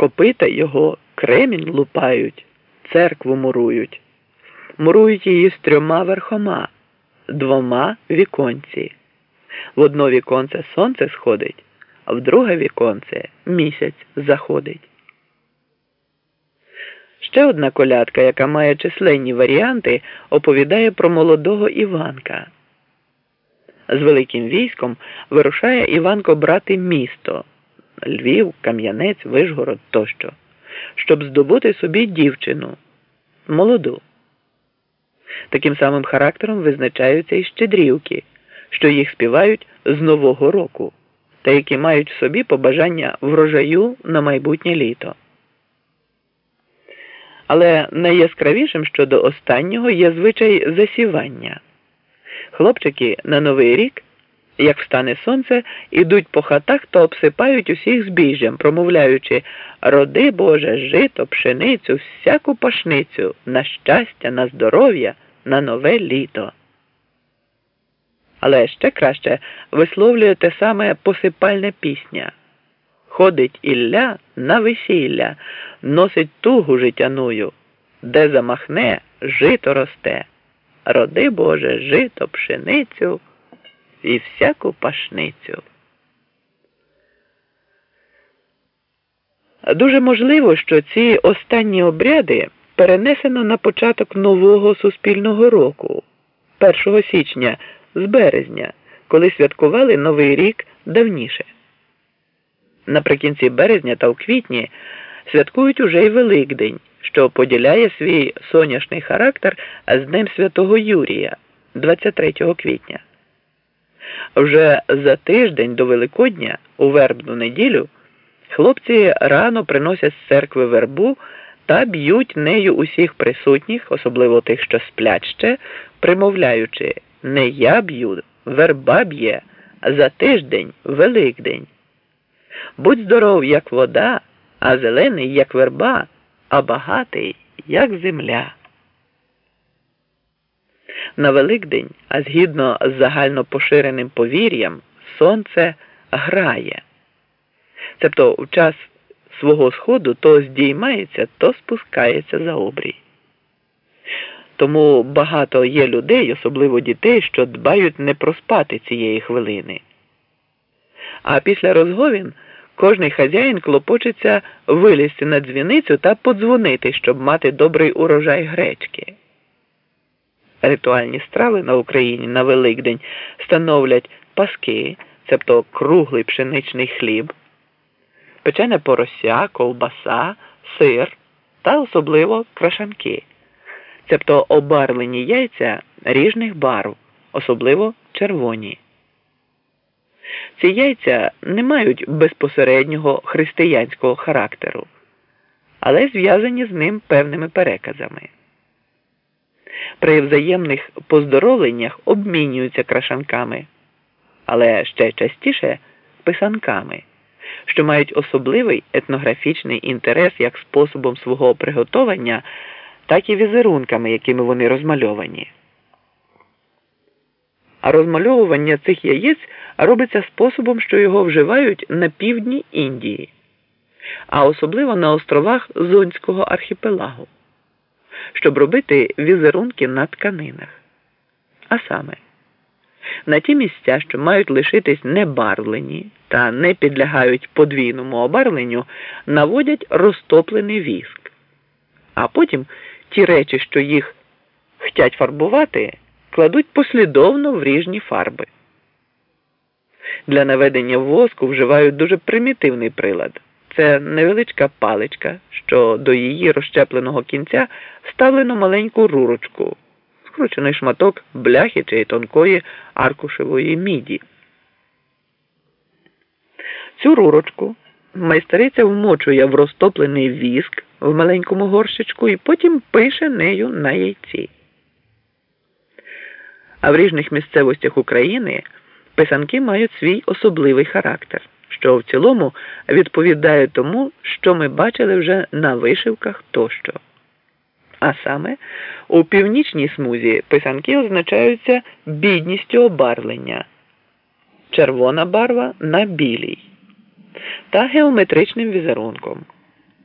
копита його кремінь лупають, церкву мурують, мурують її з трьома верхома, двома віконці. В одно віконце сонце сходить, а в друге віконце місяць заходить. Ще одна колядка, яка має численні варіанти, оповідає про молодого Іванка. З великим військом вирушає Іванко брати місто Львів, Кам'янець, Вишгород тощо, щоб здобути собі дівчину молоду. Таким самим характером визначаються і щедрівки, що їх співають з Нового року, та які мають в собі побажання врожаю на майбутнє літо. Але найяскравішим щодо останнього є звичай засівання. Хлопчики на новий рік, як встане сонце, ідуть по хатах та обсипають усіх збіжжям, промовляючи роди Боже, жито, пшеницю, всяку пашницю, на щастя, на здоров'я, на нове літо. Але ще краще висловлює те саме посипальна пісня. Ходить Ілля на весілля, носить тугу житяную, де замахне, жито росте. Роди Боже, жито, пшеницю і всяку пашницю. Дуже можливо, що ці останні обряди перенесено на початок нового суспільного року, 1 січня з березня, коли святкували Новий рік давніше. Наприкінці березня та в квітні святкують уже й Великдень, що поділяє свій соняшний характер з Днем Святого Юрія 23 квітня. Вже за тиждень до Великодня, у вербну неділю, хлопці рано приносять з церкви вербу та б'ють нею усіх присутніх, особливо тих, що сплять ще, примовляючи не я б'ю, верба б'є, за тиждень Великдень. Будь здоров, як вода, а зелений, як верба, а багатий, як земля. На Великдень, а згідно з загальнопоширеним повір'ям, сонце грає. Тобто в час свого сходу то здіймається, то спускається за обрій. Тому багато є людей, особливо дітей, що дбають не проспати цієї хвилини. А після розговін кожний хазяїн клопочеться вилізти на дзвіницю та подзвонити, щоб мати добрий урожай гречки. Ритуальні страви на Україні на Великдень становлять паски, цебто круглий пшеничний хліб, печене порося, ковбаса, сир та особливо крашанки, цебто обарвлені яйця ріжних барв, особливо червоні. Ці яйця не мають безпосереднього християнського характеру, але зв'язані з ним певними переказами. При взаємних поздоровленнях обмінюються крашанками, але ще частіше писанками, що мають особливий етнографічний інтерес як способом свого приготування, так і візерунками, якими вони розмальовані. А розмальовування цих яєць робиться способом, що його вживають на півдні Індії, а особливо на островах Зонського архіпелагу, щоб робити візерунки на тканинах. А саме, на ті місця, що мають лишитись небарвлені та не підлягають подвійному обарвленню, наводять розтоплений віск, а потім ті речі, що їх хтять фарбувати кладуть послідовно в ріжні фарби. Для наведення воску вживають дуже примітивний прилад. Це невеличка паличка, що до її розщепленого кінця вставлено маленьку рурочку, скручений шматок бляхи чи тонкої аркушевої міді. Цю рурочку майстериця вмочує в розтоплений віск в маленькому горщичку і потім пише нею на яйці. А в ріжних місцевостях України писанки мають свій особливий характер, що в цілому відповідає тому, що ми бачили вже на вишивках тощо. А саме у північній смузі писанки означаються бідністю обарвлення, червона барва на білій та геометричним візерунком.